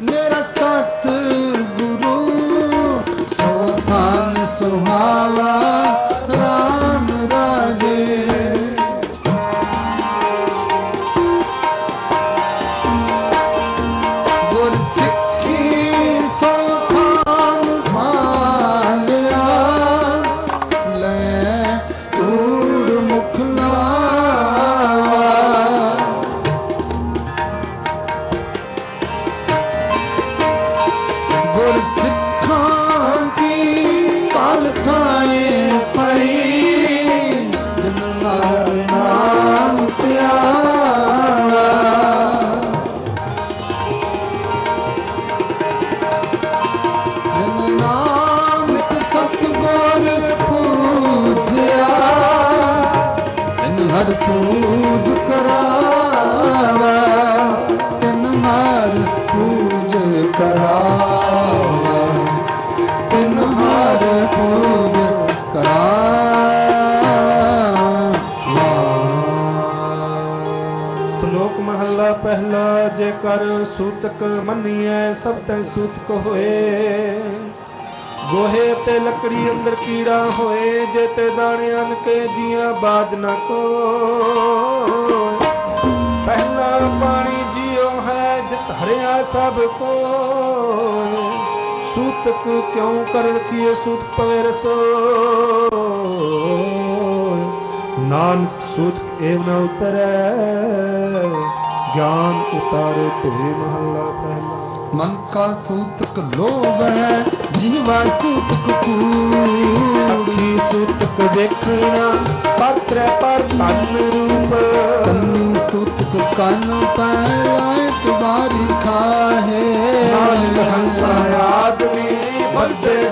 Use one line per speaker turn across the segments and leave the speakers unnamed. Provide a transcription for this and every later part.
ਮੇਰਾ ਸਤ
ਸਭ ਤੈ ਸੂਤਕ ਹੋਏ ਗੋਹੇ ਤੇ ਲੱਕੜੀ ਅੰਦਰ ਕੀੜਾ ਹੋਏ, ਜੇ ਤੇ ਦਾਣੇ ਅਨ ਕੇ ਜੀਆਂ ਬਾਦ ਨਾ ਕੋ। ਪਹਿਲਾ ਪਾਣੀ ਜਿਉ ਹੈ ਜਿਤ ਹਰਿਆ ਸਭ ਕੋ। ਸੂਤਕ ਕਿਉ ਕਰ ਰਖੀਏ ਸੂਤ ਪਵੇ ਰਸੋ? ਨਾਨਕ ਸੂਤਕ ਏਵ ਨ ਉਤਰੈ, ਗਿਆਨ ਉਤਾਰੇ ਤੁਹੀ ਮਹੱਲਾ ਪਹਿਲਾ
ਮਨ ਕਾ ਸੂਤਕ ਲੋਭ ਹੈ, ਜੀਵਾ ਸੂਤਕ ਕੂੜ
ਅੱਖੀ ਸੂਤਕ ਦੇਖਣਾ, ਪਤਰ ਪਰ ਤਨ ਰੂਪ।
ਕੰਨੀ ਸੂਤਕ ਕੰਨ ਪਾਇ ਤੁਮਾਰੀ ਖਾਹੇ।
ਨਾਨਕ ਹੰਸਾ ਆਦਮੀ ਬੰਦੇ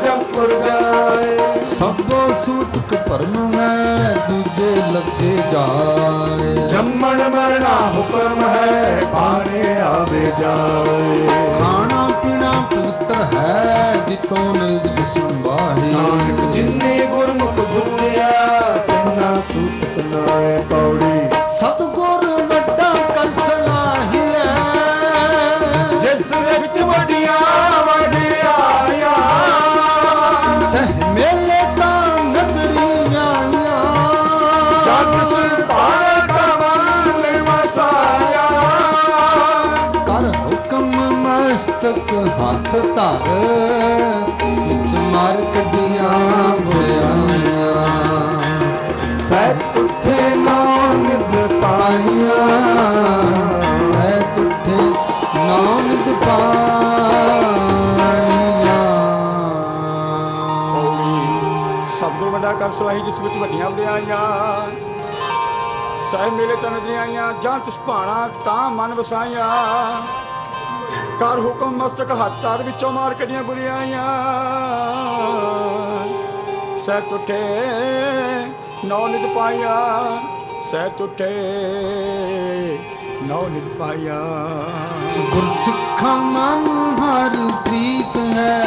ਸਭੋ ਸੂਤਕ ਭਰਮ ਹੈ ਦੂਜੇ ਲੱਗੇ ਜਾਏ।
ਜੰਮਣ ਮਰਣਾ ਹੁਕਮ ਹੈ ਪਾਣੇ ਆਵੇ ਜਾਵੇ
ਖਾਣਾ ਪੀਣਾ ਪੁੱਤਰ ਹੈ ਜਿਤੋਂ ਨਿਜ ਸੰਭਾਹੀ।
ਨਾਨਕ ਜਿਨੇ ਗੁਰਮੁਖ ਬੁੱਲਿਆ ਤਿੰਨਾ ਸੂਤਕ ਨਾਏ ਪੌੜੀ।
ਸਤਗੁਰ ਹੱਥ ਧਰ, ਵਿੱਚ ਮਾਰ ਕੱਢੀਆਂ ਬੁਰਾਈਆਂ
ਸਹਿ ਤੁਠੇ ਨਾਨਕ ਪਾਈਆਂ,
ਸਹਿ ਤੁਠੇ ਨਾਨਕ ਪਾਈਆਂ।
ਸਤਿਗੁਰ ਵੱਡਾ ਕਰ ਸਵਾਹੀ ਜਿਸ ਵਿੱਚ ਵੱਡੀਆਂ ਵਡਿਆਈਆਂ ਸਹਿ ਮੇਲੇ ਤਨ ਆਈਆਂ, ਜਾਂ ਤਿਸ ਭਾਣਾ ਤਾਂ ਮਨ ਵਸਾਇਆ ਕਰ ਹੁਕਮ ਮਸਤਕ ਹੱਥ ਵਿੱਚੋਂ ਮਾਰ ਕੱਢੀਆਂ ਬੁਰੀਆਈਆਂ ਸਹਿ ਟੁੱਟੇ ਨੌ ਨਿਤ ਪਾਇਆ। ਸਹਿ ਟੁੱਟੇ ਨੌ ਨਿਤ ਪਾਈਆਂ
ਗੁਰਸਿੱਖਾਂ ਮਨ ਹਰ ਪ੍ਰੀਤ ਹੈ।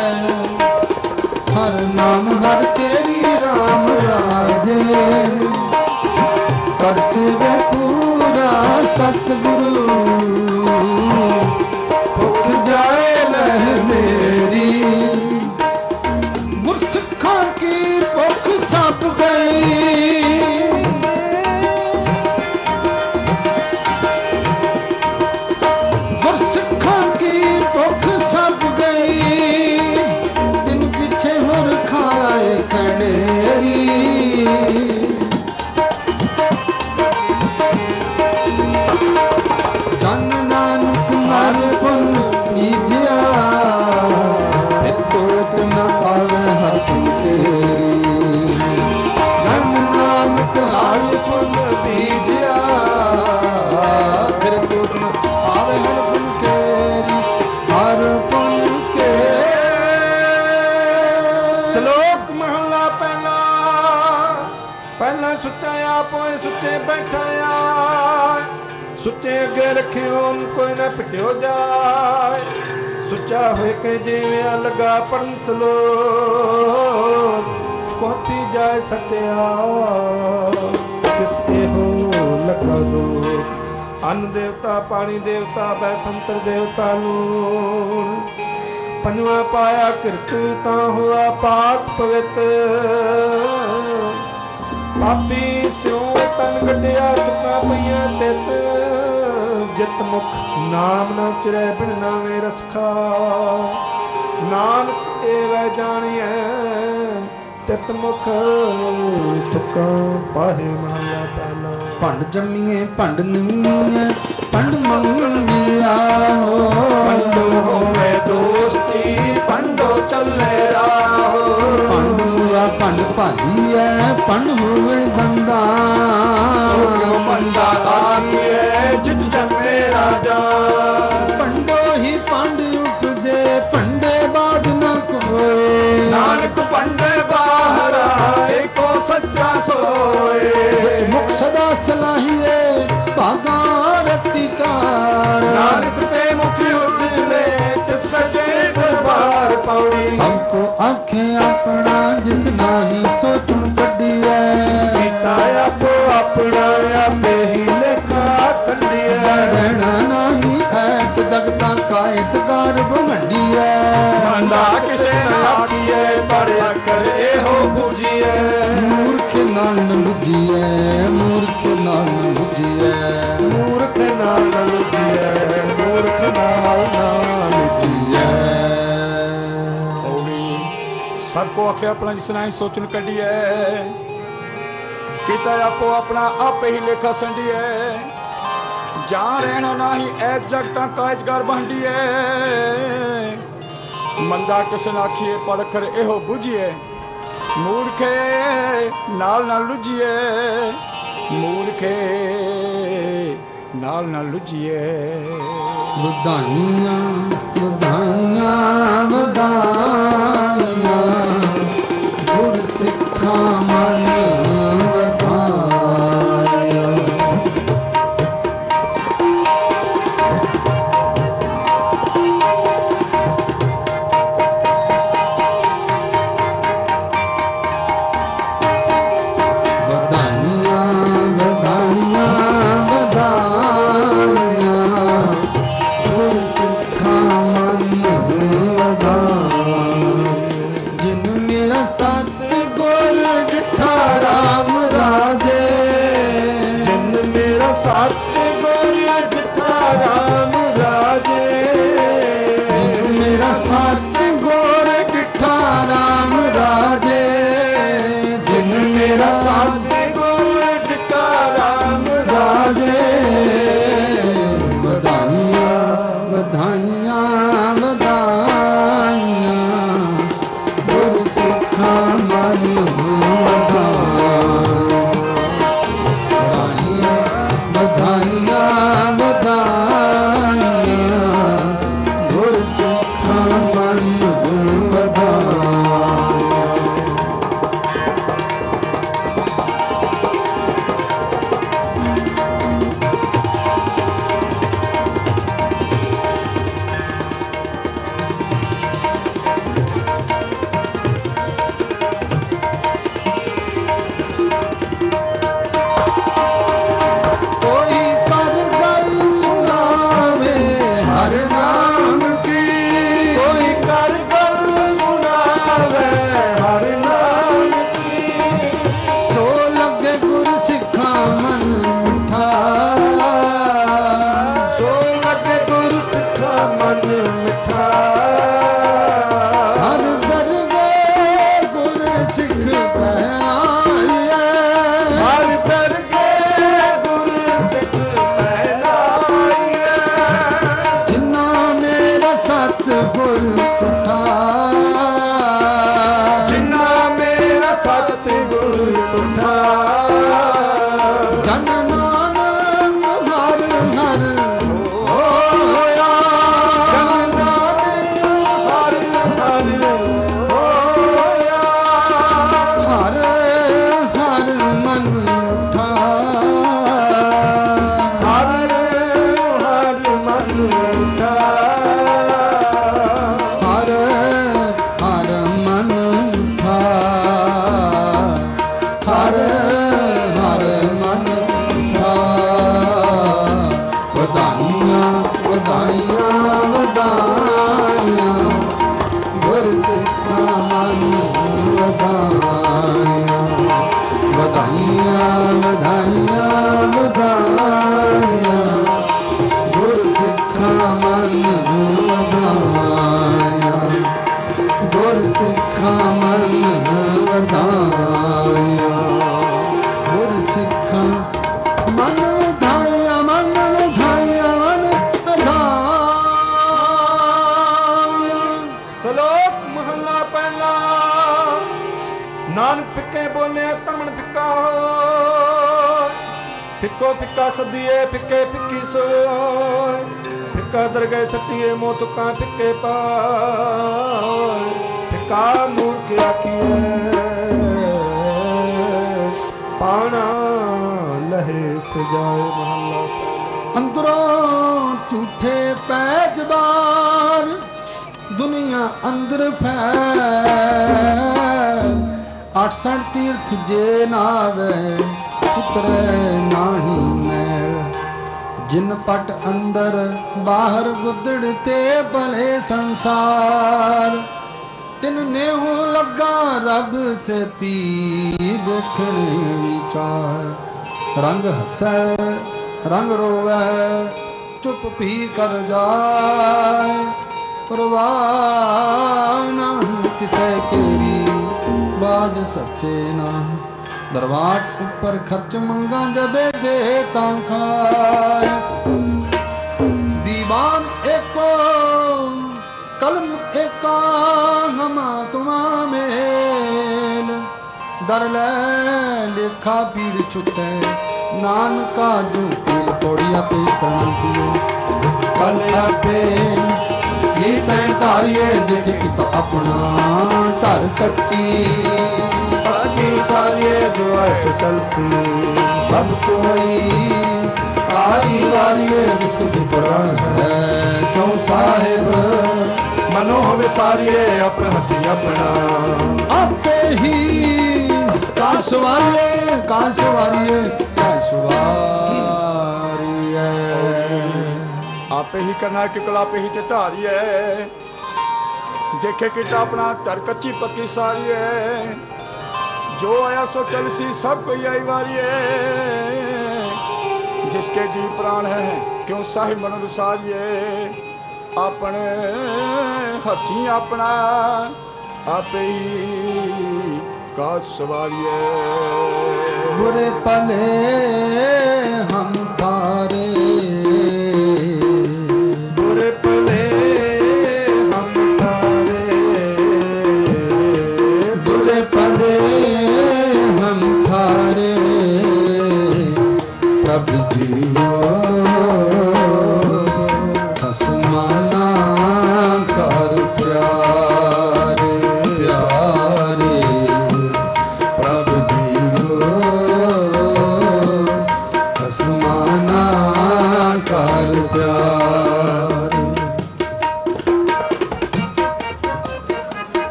ਹਰ ਨਾਮ ਹਰ ਤੇਰੀ RAM ਰਾਜੇ ਕਰ ਸਿਵੇ ਪੂਰਾ ਸਤਿਗੁਰੂ।
ਸੁੱਚਾ ਜਿਵੇਂ ਲਗਾ ਪੜਨ ਸਲੋਕ ਕੋਤੀ ਜਾਏ ਸਤਿਆ। ਕਿਸ ਇਹੋ ਲਗਾ ਦੋ। ਅੰਨ ਦੇਵਤਾ, ਪਾਣੀ ਦੇਵਤਾ ਬੈ ਦੇਵਤਾ ਨੂੰ ਪੰਜਵਾਂ ਪਾਇਆ ਕਿਰਤੂ, ਤਾਂ ਹੋਆ ਪਾਕ ਪਵਿੱਤ। ਪਾਪੀ ਸਿਉ, ਤਨ ਗੱਡਿਆ ਚੁੱਕਾ ਪਈਆਂ ਤਿਤ। ਜਿਤ ਮੁਖ ਨਾਮ ਨਾ ਚਿਰੈ ਬਿਨ ਨਾਵੇਂ ਰਸਖਾ ਨਾਨਕ ਏਵੈ ਜਾਣੀਐ ਤਿਤ ਮੁਖ ਤੁਕਾਂ ਪਾਹੇ ਮਾਇਆ ਪਹਿਲਾ
ਭੰਡ ਜੰਮੀਏ ਭੰਡ ਨਿਮੀਏ ਭੰਡ ਮੰਗਣ ਮਿਲਾਓ
ਪੰਡੋ ਹੋਵੇ ਦੋਸਤੀ ਪੰਡੋ ਚੱਲੇ ਰਾਹੋ।
ਭੰਡ ਹੋਆ ਭੰਡ ਭਾਲੀਐ ਭੰਡ ਹੋਵੇ ਬੰਦਾ।
ਸੋ ਕਿਉ ਸੋਏ।
ਮੁਖ ਸਦਾ ਸਲਾਹੀਏ ਭਾਗਾ ਰਤੀ ਚਾਰ।
ਨਾਨਕ ਤੇ ਮੁਖ ਉਜਲੇ ਤਿਤ ਸਜੇ ਦਰਬਾਰ ਪੌੜੀ।
ਸਭ ਕੋ ਆਖੇ ਆਪਣਾ ਜਿਸ ਨਾਹੀ ਸੋਚਣ ਕੱਢੀਐ।
ਕੀਤਾ ਆਪੋ ਆਪਣਾ ਆਪੇ ਹੀ ਲੇਖਾ ਸੰਡੀਐ
ਰਹਿਣਾ ਨਾਹੀ ਐਤ ਜਗਤਾਂ ਕਾਇਤ ਗਰਭ ਮੰਡੀਐ
ਮੰਦਾ ਕਿਸੇ ਨਾ ਆਖੀਏ ਪਰ ਅਕਰ ਇਹੋ
ਮੂਰਖ ਨਾਲ ਨ ਲੁੱਜੀਐ ਮੂਰਖ ਨਾਲ ਨ ਲੁੱਜੀਐ
ਮੂਰਖ ਨਾਲ ਨਾ ਲੁੱਟੀਐ ਮੂਰਖ ਨਾਲ ਨਾ
ਔੜੀ ਸਭ ਕੋ ਆਖੇ ਆਪਣਾ ਜਿਸ ਨਾਲ ਸੋਚਣ ਕੱਢੀਐ। ਕੀਤਾ ਆਪੋ ਆਪਣਾ ਆਪੇ ਹੀ ਲੇਖਾ ਸੰਡੀਐ ਜਾਂ ਰਹਿਣਾ ਨਾਹੀ ਐ ਜਗਤਾਂ ਕਾਇਜਗਰ ਬੰਡੀਐ ਮੰਦਾ ਕਿਸ ਨਾਖੀਏ ਪਰਖਰ ਇਹੋ 부ਝੀਏ ਮੂਰਖੇ ਨਾਲ ਨਾ ਲੁਝੀਏ ਮੂਰਖੇ ਨਾਲ ਨਾਲ ਲੁਝੀਏ।
ਵਧਾਈਆਂ ਵਧਾਈਆਂ ਵਧਾਈਆਂ। ਗੁਰ ਸਿੱਖਾਂ ਮਨ
ਫਿੱਕਾ ਦਰਗਹਿ ਸਤੀਏ ਮੋ ਤੁਕਾਂ ਫਿੱਕੇ ਪਾਏ ਫਿੱਕਾ ਮੂਰਖ ਆਖੀਏ ਪਾਣਾ ਲਹੇ ਸਜਾਏ ਮਹੱਲਾ
ਅੰਦਰੋਂ ਝੂਠੇ ਪੈਜਬਾਰ ਦੁਨੀਆ ਅੰਦਰ ਫੈਲ 68 ਤੀਰਥ ਜੇ ਨਾਵੇ, ਪੁੱਤਰ ਨਾਹੀ ਜਿਨ ਪਟ ਅੰਦਰ, ਬਾਹਰ ਗੁੱਦੜ ਤੇ ਭਲੇ ਸੰਸਾਰ। ਤਿਨ ਨੇਹੂ ਲੱਗਾ ਰੱਬ ਸੇਤੀ ਦੇਖਣ ਵਿਚਾਰ ਰੰਗ ਹਸੈ, ਰੰਗ ਰੋਵੈ, ਚੁੱਪ ਪੀ ਕਰ ਜਾਏ। ਪਰਵਾਹ ਨਾ ਕਿਸੈ ਤੇਰੀ, ਬਾਜ ਸੱਚੇ ਨਾ ਦਰਬਾਰ ਉੱਪਰ ਖਰਚ ਮੰਗਾ ਜਬੇ ਦੇ ਤਾਂ ਖਾਏ ਦੀਵਾਨ ਏਕੋ, ਕਲਮ ਏਕਾ, ਹਮਾ ਤੁਮਾ ਮੇਲ। ਦਰ ਲੈ ਲੇਖਾ ਪੀੜ ਛੁਟੈ, ਨਾਨਕਾ ਜੂ ਤੀਲ ਕੋੜੀਆਂ ਤੇ ਤਰਾਂਤੀਓ ਕਲ ਆਪੇ ਕੀ ਤੈ ਧਾਰੀਏ, ਜਿਤ ਕਿਤ ਆਪਣਾ ਧਰ ਕੱਚੀ
ਸਾਰੀਏ ਜੋ ਐਸ
ਸਭ ਕੋਈ ਆਈ ਵਾਲੀਏ ਵਿਸੁੱਧ ਪੁਰਾਣ ਹੈ। ਕਿਉ ਸਾਹਿਬ?
ਮਨੋ ਹੋਵੇ ਸਾਰੀਏ ਆਪਣੇ ਆਪਣਾ।
ਆਪੇ ਹੀ ਕਾਂ ਸਵਾਰੀਏ ਕਾਂ ਸਵਾਰੀਏ ਕਾਂ ਸਵਾਰੀਏ
ਆਪੇ ਹੀ ਕਰਨਾ ਕਿ ਕਲਾ ਹੀ ਤੇ ਧਾਰੀਐ ਦੇਖੇ ਕਿਤਾ ਆਪਣਾ ਧਰ ਕੱਚੀ ਪੱਕੀ ਸਾਰੀਐ ਜੋ ਆਇਆ ਸੋ ਚਲ ਸੀ, ਸਭ ਕੋਈ ਆਈ ਵਾਰੀਏ ਜਿਸ ਕੇ ਜੀ ਪ੍ਰਾਣ ਹੈ, ਕਿਉ ਸਾਹਿਬ ਮਨ ਵਿਸਾਰੀਏ ਆਪਣੇ ਹੱਥੀ ਆਪਣਾ ਆਪੇ ਹੀ ਕਾ ਸਵਾਰੀਏ।
ਮੁਰੇ
ਪਲੇ ਹਮ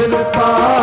ਸਿਰ ਪਾਉ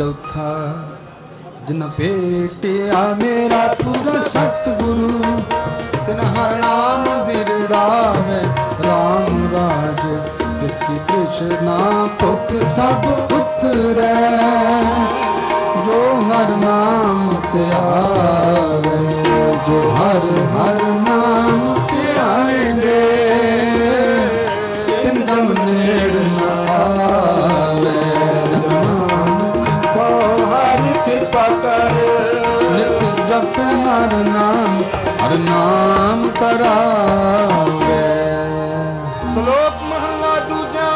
ਚੌਥਾ ਜਿਨ ਭੇਟਿਆ ਮੇਰਾ ਪੂਰਾ ਸਤਿਗੁਰੂ ਤਿਨ ਹਰ ਨਾਮ ਵਿਰੜਾਵੇ RAM ਰਾਜ, ਜਿਸ ਕੀ ਕ੍ਰਿਸ਼ਨਾ ਭੁਖ ਸਭ ਉਤਰੈ, ਜੋ ਹਰ ਨਾਮ ਤੇ ਆਵੇ, ਜੋ ਹਰ ਹਰ ਨਾਮ ਤੇ ਆਏਂਗੇ
ਹਰ
ਨਾਮ ਹਰ ਨਾਮ ਤਰਾਵੇ
ਸ਼ਲੋਕ ਮਹਲਾ ਦੂਜਾ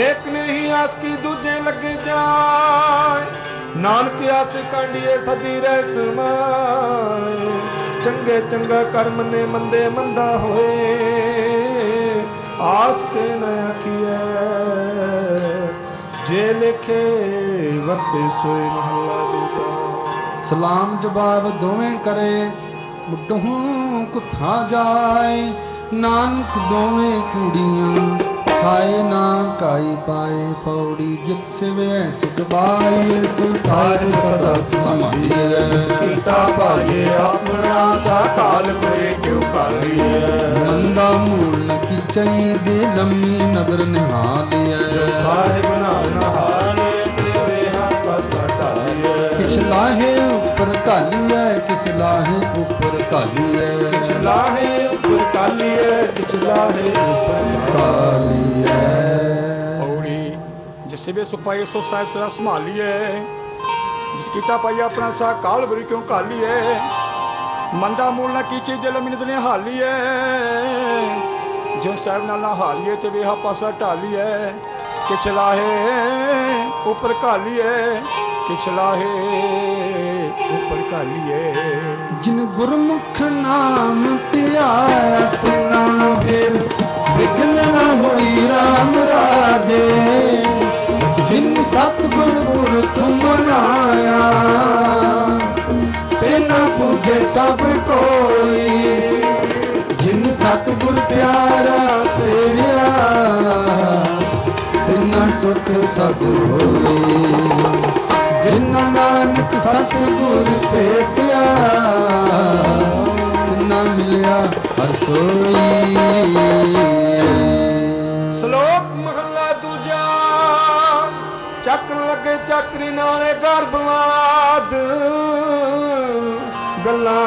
ਇੱਕ ਨਹੀਂ ਆਸ ਕੀ ਦੂਜੇ ਲੱਗੇ ਜਾਏ। ਨਾਨਕ ਆਸ ਕਾਂਡੀਏ ਸਦੀ ਰਹਿ ਸਮਾਏ। ਚੰਗੇ ਚੰਗਾ ਕਰਮ ਨੇ ਮੰਦੇ ਮੰਦਾ ਹੋਏ। ਆਸ ਕੇ ਨਾ ਆਖੀਐ, ਜੇ ਲਿਖੇ ਵਰਤੇ ਸੋਏ ਮਹਲਾ
ਸਲਾਮ ਜਵਾਬ ਦੋਵੇਂ ਕਰੇ ਮੁੱਢੋਂ ਕੁਥਾ ਜਾਏ। ਨਾਨਕ ਦੋਵੇਂ ਕੁੜੀਆਂ ਖਾਏ ਨਾ ਕਾਈ ਪਾਏ ਪੌੜੀ ਜਿਤ ਸਿਵੇ ਸੁਖਬਾਈ ਸੰਸਾਰ ਸਦਾ ਸਮਾਈਏ
ਕੀਤਾ ਭਾਏ ਆਪਣਾ ਸਾਕਾਲ ਪਰੇ ਕਿਉ ਕਾਲੀਏ
ਮੰਦਾ ਮੂਲ ਨ ਕੀਚਈ ਦੇ ਲੰਮੀ ਨਦਰ ਨਿਹਾਲਿਐ।
ਸਾਹਿਬ ਨਾਲ ਨਹਾਲੇ ਤੇਰੇ ਹੱਥ ਸਟਾਈਏ
ਕਿਛ ਲਾਹੇ ਉੱਪਰ ਘਾਲੀਐ ਕਿਛ ਲਾਹੇ ਉੱਪਰ ਘਾਲੀਐ
ਕਿਛ ਲਾਹੇ ਉੱਪਰ ਕਾਲੀਏ ਕਿਛ ਲਾਹੇ ਉੱਪਰ
ਕਾਲੀਐ
ਪੌੜੀ ਜਿਸੇ ਵੇ ਸੁਪਾਈ ਸੋ ਸਾਹਿਬ ਸਰਾ ਸੰਭਾਲੀਏ ਜਿਤ ਕੀਤਾ ਪਾਈ ਆਪਣਾ ਸਾ ਕਾਲ ਬਰੀ ਕਿਉਂ ਕਾਲੀਏ ਮੰਦਾ ਮੂਲ ਨਾ ਕੀਚੇ ਦਿਲ ਮਿਨਤ ਨੇ ਹਾਲੀਏ ਜੋ ਸਾਹਿਬ ਨਾਲ ਨਾ ਹਾਲੀਏ ਤੇ ਵੇਹਾ ਪਾਸਾ ਢਾਲੀਏ ਕਿਛ ਲਾਹੇ ਉੱਪਰ ਘਾਲੀਏ ਕਿਛ ਲਾਹੇ ਉੱਪਰ ਘਾਲੀਏ।
ਜਿਨ ਗੁਰਮੁਖ ਨਾਮ ਧਿਆਇਆ ਤਿਨਾ ਫਿਰ ਵਿਗਨ ਨਾ ਹੋਈ RAM ਰਾਜੇ। ਜਿਨ ਸਤਿਗੁਰ ਪੁਰਖ ਮਨਾਇਆ ਤਿਨਾ ਪੂਜੇ ਸਭ ਕੋਈ। ਜਿਨ ਸਤਿਗੁਰ ਪਿਆਰਾ ਸੇਵਿਆ ਤਿਨਾ ਸੁਖ ਸਦ ਹੋਏ ਜਿਨਾਂ ਨਾਨਕ
ਦੂਜਾ ਚੱਕਣ ਲੱਗੇ ਚੱਕਰੀ ਨਾਲੇ ਗਰਭਵਾਦ ਗੱਲਾਂ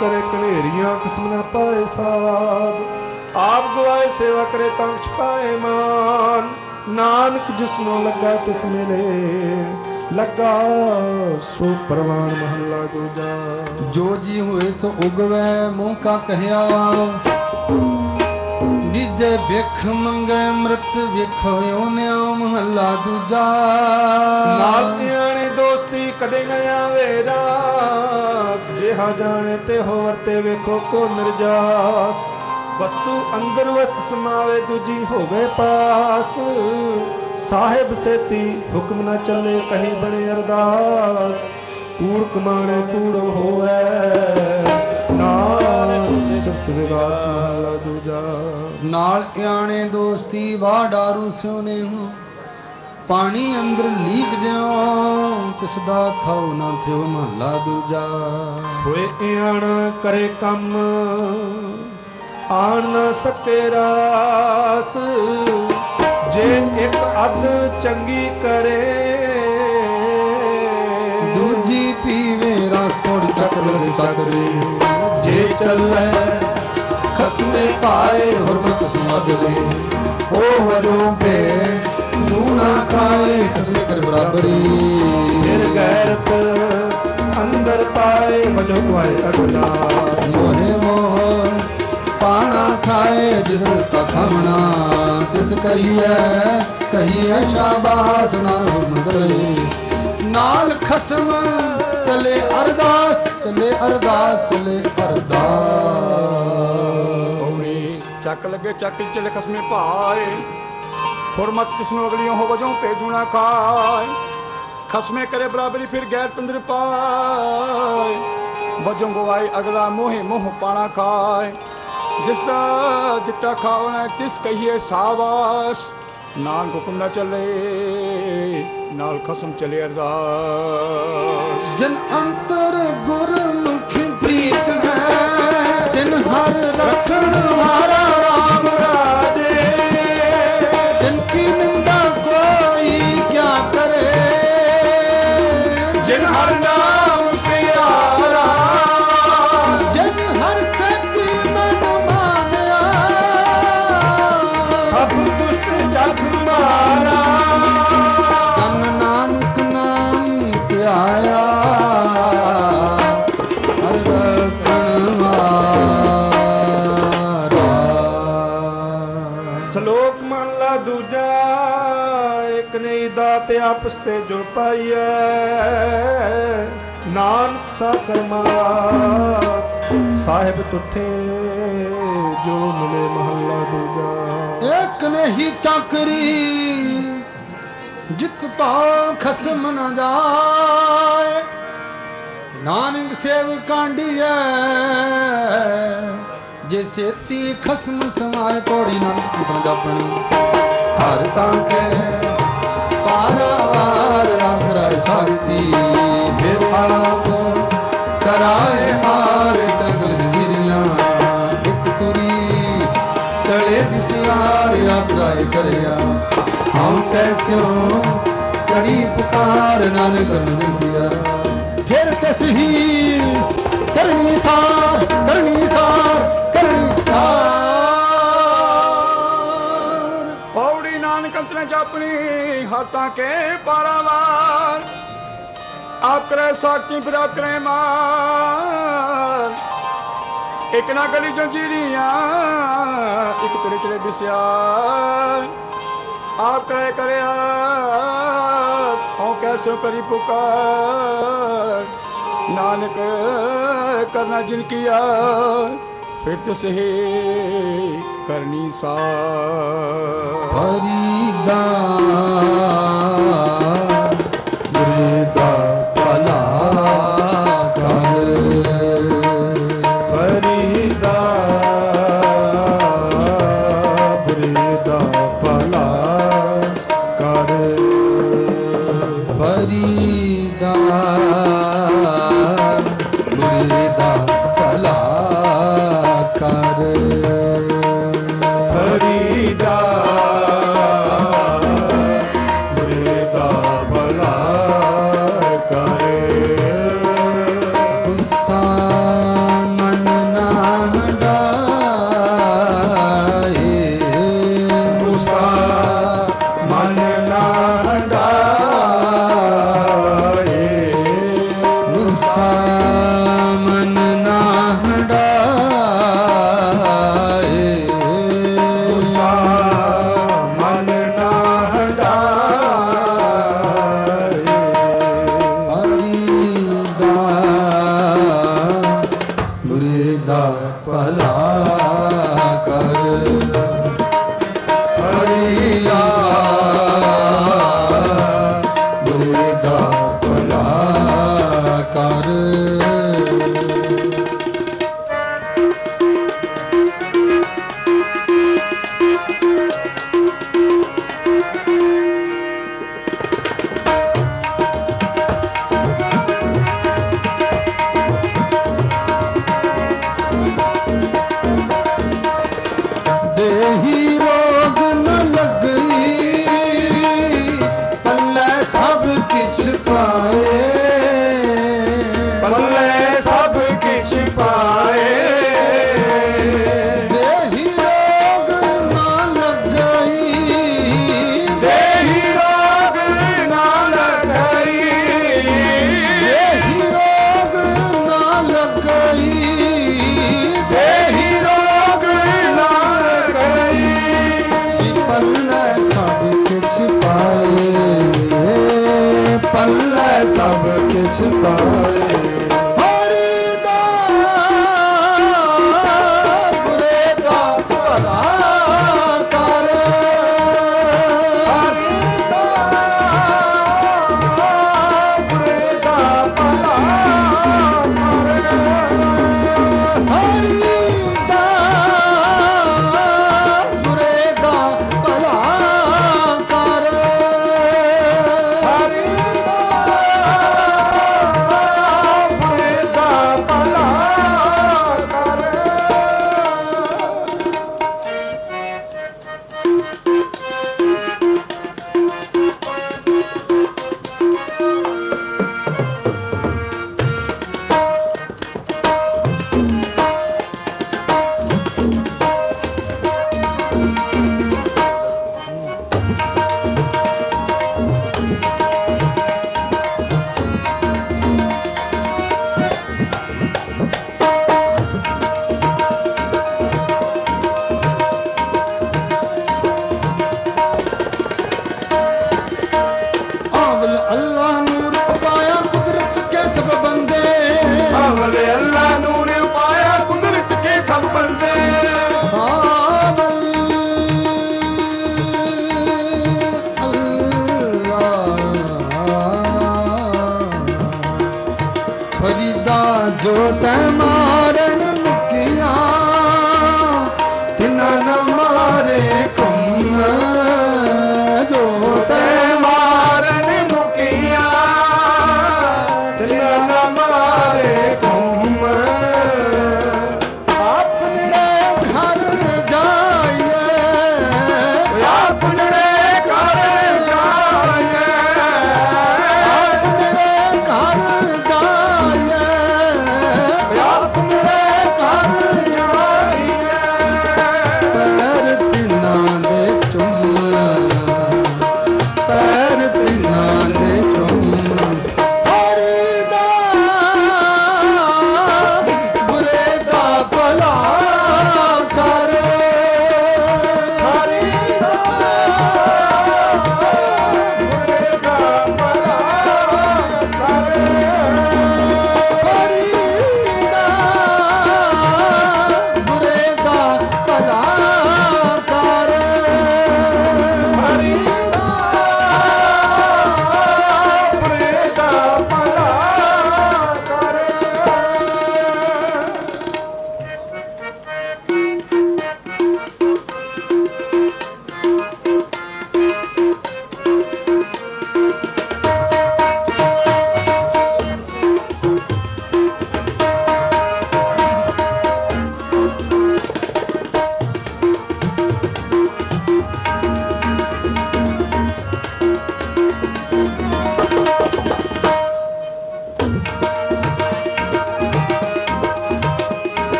ਕਰੇ ਕਲੇਰੀਆਂ ਕਿਸਮ ਸਾਧ। ਆਪ ਗਵਾਏ ਸੇਵਾ ਕਰੇ ਤੰਗ ਛਪਾਏ ਮਾਨ। ਨਾਨਕ ਜਿਸ ਨੂੰ ਲੱਗਾ ਤਿਸ ਮਿਲੇ ਲੱਗਾ ਸੋ ਪ੍ਰਵਾਨ ਮਹੱਲਾ ਦੂਜਾ।
ਜੋ ਜੀ ਹੋਏ ਸੋ ਉਗਵੈ ਮੂੰਹ ਕਾ ਕਹਿਆ ਵਿਜੇ ਵੇਖ ਮੰਗੇ ਅੰਮ੍ਰਿਤ ਵੇਖੋ ਨਿਆ ਮਹੱਲਾ ਦੂਜਾ।
ਨਾਲ ਧਿਆਣੇ ਦੋਸਤੀ ਕਦੇ ਨਾ ਆਵੇ ਰਾਸ ਜਿਹਾ ਜਾਣੇ ਤੇ ਹੋ ਵਰਤੇ ਵੇਖੋ ਕੋ ਨਿਰਜਾਸ। ਵਸਤੂ ਅੰਦਰ ਵਸਤ ਸਮਾਵੇ ਦੂਜੀ ਹੋਵੇ ਪਾਸ। ਸਾਹਿਬ ਸੇਤੀ ਹੁਕਮ ਨਾ ਚੱਲੇ ਕਹੀ ਬਣੇ ਅਰਦਾਸ। ਕੂੜ ਕਮਾਣੇ ਕੂੜੋ ਹੋਵੇ। ਨਾਨਕ ਸੁਖ ਵਿਗਾਸ ਮਹਲਾ ਦੂਜਾ।
ਨਾਲ ਆਣੇ ਦੋਸਤੀ ਵਾ ਡਾਰੂ ਸਿਉਨੇ ਹੋ। ਪਾਣੀ ਅੰਦਰ ਲੀਕ ਜਿਉ ਤਿਸ ਦਾ ਥਾਉ ਨਾ ਥਿਓ ਮਹੱਲਾ ਦੂਜਾ।
ਹੋਏ ਇਆਣ ਕਰੇ ਕੰਮ। ਆਣ ਨਾ ਸਕੇ ਰਾਸ। ਜੇ ਇੱਕ ਅੱਧ ਚੰਗੀ ਕਰੇ।
ਦੂਜੀ ਪੀਵੇ ਰਸ ਕੋੜ ਚੱਕਰ ਚੱਕਰੇ ਜੇ ਚੱਲੇ ਖਸਮੇ ਪਾਏ ਹੁਰਮਤ ਸਮਗਰੇ ਉਹ ਵਰੋਂ ਪੇ ਤੂੰ ਨਾ ਖਾਏ ਖਸਮੇ ਕਰ ਬਰਾਬਰੀ।
ਫਿਰ ਗੈਰਤ ਅੰਦਰ ਪਾਏ ਵਜੋ ਗਵਾਏ ਅਗਲਾ।
ਮੋਹੇ ਮੋਹ ਪਾਣਾ ਖਾਏ ਜਿਸ ਤਾ ਤਿਸ ਕਹੀਐ ਕਹੀਐ ਸ਼ਾਬਾਸ ਨਾਲ ਮਦਰੇ ਨਾਲ ਖਸਮ, ਚਲੇ ਅਰਦਾਸ ਚਲੇ ਅਰਦਾਸ ਚਲੇ ਅਰਦਾਸ।
ਪੌੜੀ ਚੱਕ ਲੱਗੇ, ਚੱਕ ਚਲੇ ਖਸਮੇ ਭਾਏ। ਹੁਰਮਤ ਕਿਸ ਨੂੰ ਅਗਲੀਆਂ ਹੋ ਵਜੋਂ ਭੇਜੂ ਨਾ ਖਾਏ। ਖਸਮੇ ਕਰੇ ਬਰਾਬਰੀ, ਫਿਰ ਗੈਰ ਪੰਦਰ ਪਾਏ। ਵਜੋਂ ਗਵਾਈ ਅਗਲਾ ਮੋਹੇ ਮੋਹ ਪਾਣਾ ਖਾਏ। ਜਿਸ ਦਾ ਦਿੱਤਾ ਖਾਵਣਾ ਤਿਸ ਕਹੀਏ ਸਾਵਾਸ ਨਾਨਕ ਹੁਕਮ ਨਾ ਚੱਲੇ, ਨਾਲ ਖਸਮ ਚਲੇ ਅਰਦਾਸ।
ਜਨ ਅੰਤਰ ਗੁਰਮੁਖ ਪ੍ਰੀਤ ਹੈ ਦਿਨ ਹਰ ਰਖਣ ਹਾਰਾ
ਕਰਮਾ ਸਾਹਿਬ ਤੁਠੇ ਜੋ ਮਿਲੇ ਮਹੱਲਾ ਦੂਜਾ।
ਇੱਕ ਨਹੀਂ ਚਾਕਰੀ, ਜਿਤ ਪਾ ਖਸਮ ਨਾ ਜਾਏ। ਨਾਨਕ ਸੇਵ ਕਾਂਡੀਐ, ਜੇ ਸੇਤੀ ਖਸਮ ਸਮਾਏ ਪੌੜੀ ਨਾ ਬਣ ਜਾਪਣੀ ਹਰ ਤਾਂ ਕੇ ਪਾਰਾਵਾਰ ਰੱਖ ਰਾਇ ਸ਼ਕਤੀ ਆਪਰਾਏ ਕਰਿਆ। ਹਮ ਕੈਸਿਓ ਕਰੀ ਪੁਕਾਰ ਨਾਨਕ ਨਿੰਦਿਆ ਫਿਰ ਤਸਹੀ ਕਰਨੀ ਸਾਰ ਕਰਨੀ ਸਾਰ ਕਰਨੀ ਸਾਰ।
ਪੌੜੀ ਨਾਨਕ ਅੰਤਰੇ ਜਾਪਣੀ ਹਰਤਾਂ ਕੇ ਪਾਰਾਵਾਰ ਆਪ ਕਰੇ ਸਾਕੀ ਫਿਰ ਆਪ ਮਾਰ। ਇੱਕ ਨਾ ਗਲੀ ਜੰਜੀਰੀਆਂ ਇੱਕ ਤੇਰੇ ਚਲੇ ਬਿਸਿਆਰ ਆਪ ਕਰੇ ਕਰਿਆ, ਹਉ ਕੈਸੋ ਕਰੀ ਪੁਕਾਰ। ਨਾਨਕ ਕਰਨਾ ਜਿਨ ਕੀਆ, ਫਿਰ ਤਿਸ ਹੀ ਕਰਨੀ ਸਾਰ।
ਫਰੀਦਾ ਗੁਰਦਾ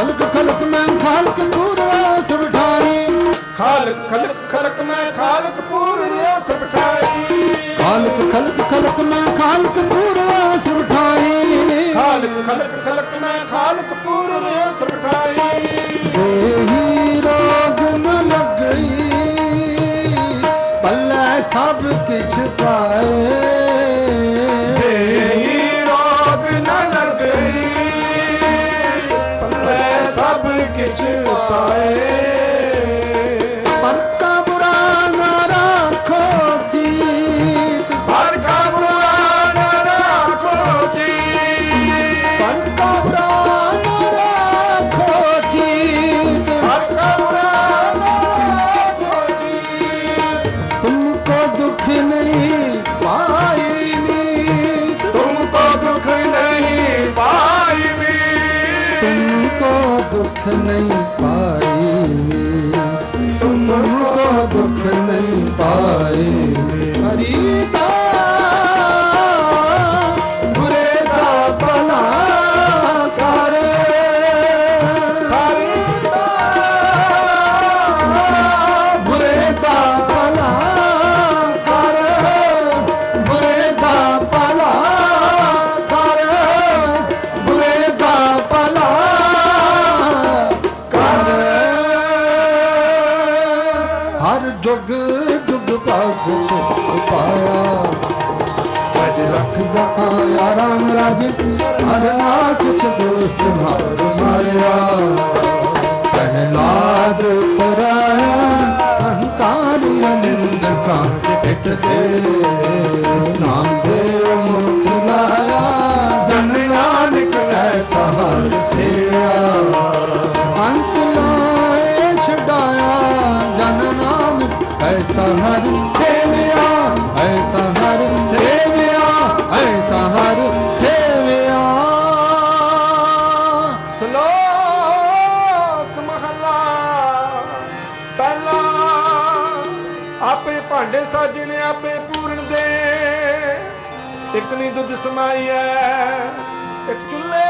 ਖਲਕ ਖਲਕ ਮੈਂ ਖਾਲਕ ਪੂਰਵਾ ਸਬਠਾਈ
ਖਾਲਕ ਖਲਕ ਖਲਕ ਮੈਂ ਖਾਲਕ ਪੂਰਵਾ ਸਬਠਾਈ
ਖਾਲਕ ਖਲਕ ਖਲਕ ਮੈਂ ਖਾਲਕ ਪੂਰਵਾ ਸਬਠਾਈ
ਖਾਲਕ ਖਲਕ ਖਲਕ ਮੈਂ ਖਾਲਕ ਪੂਰਵਾ ਸਬਠਾਈ
ਦੇਹੀ ਰੋਗ ਨ ਲੱਗਈ ਪੱਲੇ ਸਭ ਕਿਛ ਪਾਏ।
get you by. ਕੁਛ
ਦੋਸਤ ਮਾਰ ਮਾਰਿਆ ਪਹਿਲਾਦ ਤਰਾਇਆ ਹੰਕਾਰੀ ਅਨੰਦ ਕਾਂਤ ਪਿੱਟ ਦੇ ਨਾਮ ਦੇ ਮੁਖ ਲਾਇਆ ਜਨ ਨਾਨਕ ਐਸਾ ਹਰ ਸਿਆ ਅੰਤ ਲਾਏ ਛਡਾਇਆ ਜਨ ਨਾਨਕ ਐਸਾ ਹਰ ਸੇਵਿਆ
ਨਹੀਂ ਇੱਕ ਚੁੱਲ੍ਹੇ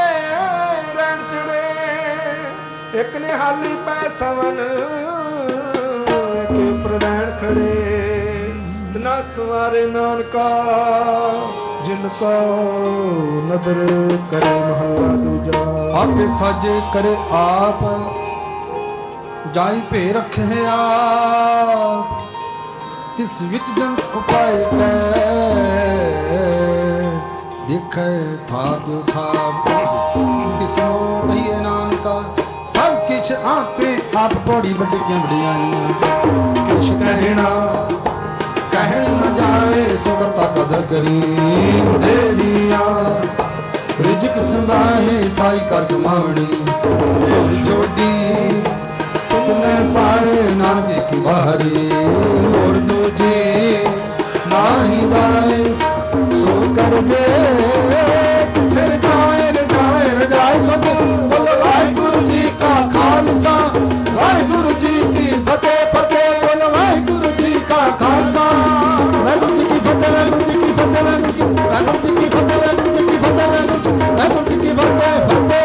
ਰਹਿਣ ਚੜੇ, ਇੱਕ ਨੇ ਹਾਲੀ ਪੈ ਸਵਨ ਇੱਕ ਉੱਪਰ ਰਹਿਣ ਖੜੇ। ਤਨਾ ਸਵਾਰੇ ਨਾਨਕਾ, ਜਿਨ ਕੋ ਨਦਰ ਕਰੇ ਮਹੱਲਾ ਦੂਜਾ।
ਆਪੇ ਸਾਜੇ ਕਰੇ ਆਪ, ਜਾਈ ਭੇ ਰੱਖਿਆ ਤਿਸ ਵਿੱਚ ਜਨ ਉਪਾਇ ਕੈ ਦੇਖੈ ਥਾਪ ਥਾਪ ਕਿਸ ਕਹੀਏ ਨਾਨਕਾ, ਸਭ ਕਿਛ ਆਪੇ ਆਪ ਬੋੜੀ ਵੱਡੀਆਂ ਵਡਿਆਈਆਂ ਕਿਛ ਕਹਿਣਾ ਕਹਿਣ ਨ ਜਾਏ ਸੁਖਤਾ ਕਦਰ ਕਰੀ। ਦੇ ਰਿਜਕ ਸੰਭਾਹੇ ਸਾਈ ਕਰ ਜਮਾਵਣੀ ਝੋਲ ਤੁਮਨੇ ਪਾਏ, ਨਾਨਕੇ ਕੀ ਵਾਰੀ। ਹੋਰ ਦੂਜੀ ਨਾਹੀ ਦਾਏ ਸੋ ਕਰ ਜੇ ਸਿਰ ਜਾਏ ਰਜਾਏ ਰਜਾਏ ਸੁਧ ਬੋਲ ਵਾਹਿਗੁਰੂ ਜੀ ਕਾ ਖਾਲਸਾ, ਵਾਹਿਗੁਰੂ ਜੀ ਕੀ ਫਤਿਹ ਫਤਿਹ। ਬੋਲ ਵਾਹਿਗੁਰੂ ਜੀ ਕਾ ਖਾਲਸਾ। ਵਾਹਿਗੁਰੂ ਜੀ ਕੀ ਫਤਿਹ, ਵਾਹਿਗੁਰੂ ਜੀ ਕੀ ਫਤਿਹ, ਵਾਹਿਗੁਰੂ ਜੀ ਵਾਹਿਗੁਰੂ ਜੀ ਕੀ ਫਤਿਹ, ਵਾਹਿਗੁਰੂ ਜੀ ਕੀ ਫਤਿਹ ਵਾਹਿਗੁਰੂ ਜੀ ਵਾਹਿਗੁਰੂ ਜੀ ਕੀ ਫਤਿਹ ਫਤਿਹ।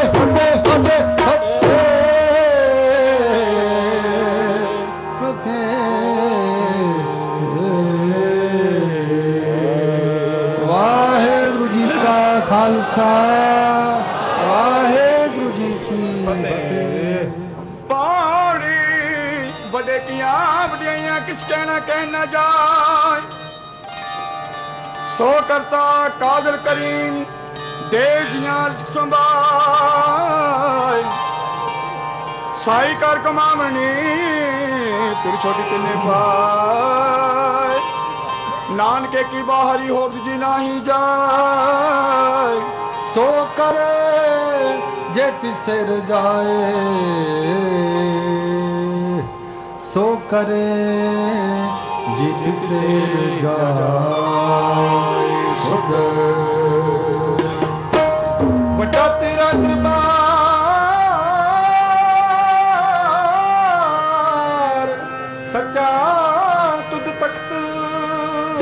ਖਾਲਸਾ ਵਾਹਿਗੁਰੂ ਜੀ ਕੀ ਫਤਿਹ।
ਪਾਣੀ, ਵੱਡੇ ਕੀਆਂ, ਵਡਿਆਈਆਂ, ਕਿਸ ਕਹਿਣਾ ਕਹਿ ਜਾਏ। ਸੋ ਕਰਤਾ ਕਾਦਰ ਕਰੀਮ ਦੇ ਜੀਆਂ ਸੰਭਾਈ ਸਾਈ ਕਰ ਕਮਾਵਣੀ, ਤੁਰ ਛੋਟੀ ਤਿੰਨੇ ਪਾਏ ਨਾਨਕੇ ਕੀ ਬਾਹਰੀ ਹੋਰ ਜੀ ਨਹੀਂ ਜਾਏ।
ਸੋ ਕਰੇ ਜੇ ਤਿਸਰ ਜਾਏ। ਸੋ ਕਰੇ ਜੇ ਤਿਸਰ ਜਾਏ। ਸੋ
ਵੱਡਾ ਤੇਰਾ ਦਰਬਾਰ, ਸੱਚਾ ਤੁਧ ਤਖਤ।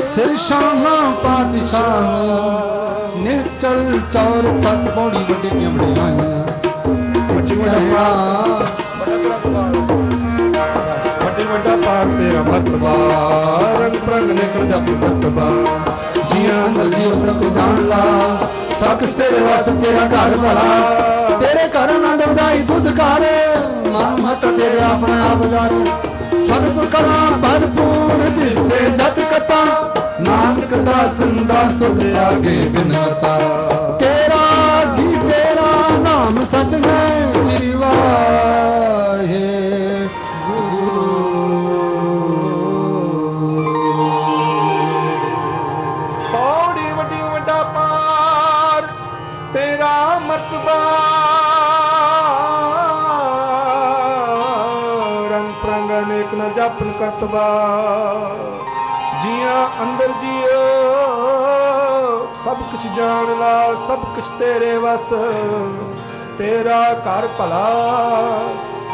ਸਿਰ ਸ਼ਾਹਾਂ ਪਾਤਸ਼ਾਹ। ਚਲ ਚੌਰ ਚਤ ਪੌੜੀ ਵੱਡੇ ਕਿਮੜੇ ਆਈਆਂ ਮਚਿਆ
ਵੱਡੇ ਵੱਡਾ ਪਾਰ ਤੇਰਾ ਮਰਤਬਾ ਰੰਗ ਪ੍ਰੰਗ ਨਿਕਲ ਜਾ ਮਰਤਬਾ
ਜੀਆਂ ਅੰਦਰ ਜੀਵ ਸਭ ਜਾਣ ਲਾ। ਕਿਸ ਤੇਰੇ ਵਾਸ ਤੇਰਾ ਘਰ ਭਲਾ ਤੇਰੇ ਘਰ ਆਨੰਦ ਵਧਾਈ ਦੁੱਧ ਘਰ। ਮਨ ਮਤ ਤੇਰੇ ਆਪਣਾ ਆਪ ਜਾਰੇ ਸਤਿਗੁਰ ਕਲਾ ਭਰਪੂਰ ਜਿਸੇ ਜਤ ਕਤਾ। ਨਾਨਕ ਦਾ ਸੰਦਾ ਤੁਧ ਆਗੇ ਬਿਨਵਤਾ ਤੇਰਾ ਜੀ, ਤੇਰਾ ਨਾਮ ਸਤ ਹੈ ਸ੍ਰੀ ਵਾਹੇ
ਪੌੜੀ ਵੱਡੀ ਵੱਡਾ ਪਾਰ, ਤੇਰਾ ਮਰਤਬਾ ਰੰਗ ਪ੍ਰੰਗ ਅਨੇਕ ਨ ਕਰਤਬਾ ਜੀਆਂ ਅੰਦਰ ਜੀਓ। ਸਭ ਕੁਝ ਜਾਣ ਲਾ ਸਭ ਕੁਝ ਤੇਰੇ ਵਸ। ਤੇਰਾ ਘਰ ਭਲਾ,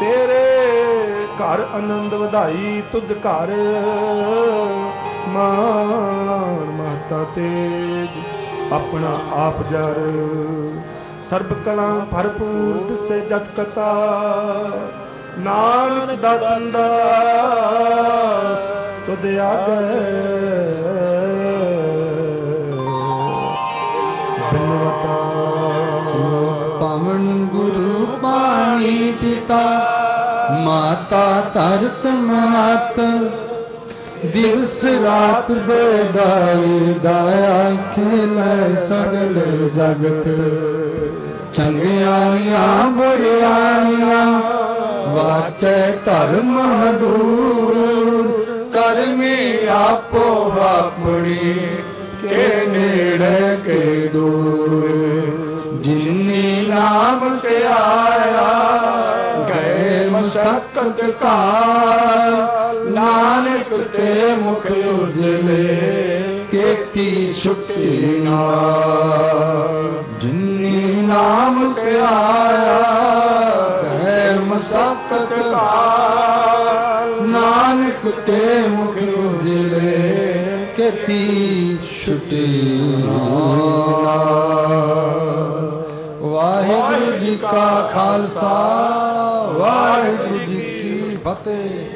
ਤੇਰੇ ਘਰ ਆਨੰਦ ਵਧਾਈ ਤੁਧ ਘਰ। ਮਾਨ ਮਾਤਾ ਤੇਜ, ਆਪਣਾ ਆਪ ਜਰ। ਸਰਬ ਕਲਾ ਭਰਪੂਰ ਦਿਸੇ ਜਤ ਕਤਾ। ਨਾਨਕ ਦਾ ਸੰਦਾਸ ਤੁਧ ਆਗੇ। ਬਿਨਵਤਾ
ਪਵਨ ਗੁਰੂ ਪਾਣੀ ਪਿਤਾ, ਮਾਤਾ ਧਰਤ ਮਾਤ ਦਿਵਸ ਰਾਤ ਦੇ ਦਾਈ ਦਾਇਆ ਖੇਲੇ ਸਗਲ ਜਗਤ। ਚੰਗਿਆਈਆਂ ਬੁਰਿਆਈਆਂ ਵਾਚੈ ਧਰਮ ਹਦੂਰ ਕਰਮੀ ਆਪੋ ਆਪਣੀ ਕੇ ਨੇੜੇ ਕੇ ਦੂਰ। ਜਿਨੀ ਨਾਮ ਤੇ ਆਇਆ, ਗਏ ਮਸਕਤ ਕਾਲ। ਨਾਨਕ ਤੇ ਮੁਖ ਉਜਲੇ, ਕੀਤੀ ਛੁੱਟੀ ਨਾ ਜਿਨੀ ਨਾਮ ਤੇ ਆਇਆ, ਗਏ ਮਸਕਤ ਕਾਲ। ਨਾਨਕ ਤੇ ਮੁਖ ਉਜਲੇ ਕੀਤੀ ਛੁੱਟੀ ਨਾਲ। ਵਾਹਿਗੁਰੂ ਜੀ ਕਾ ਖਾਲਸਾ, ਵਾਹਿਗੁਰੂ ਜੀ ਕੀ ਫਤਿਹ।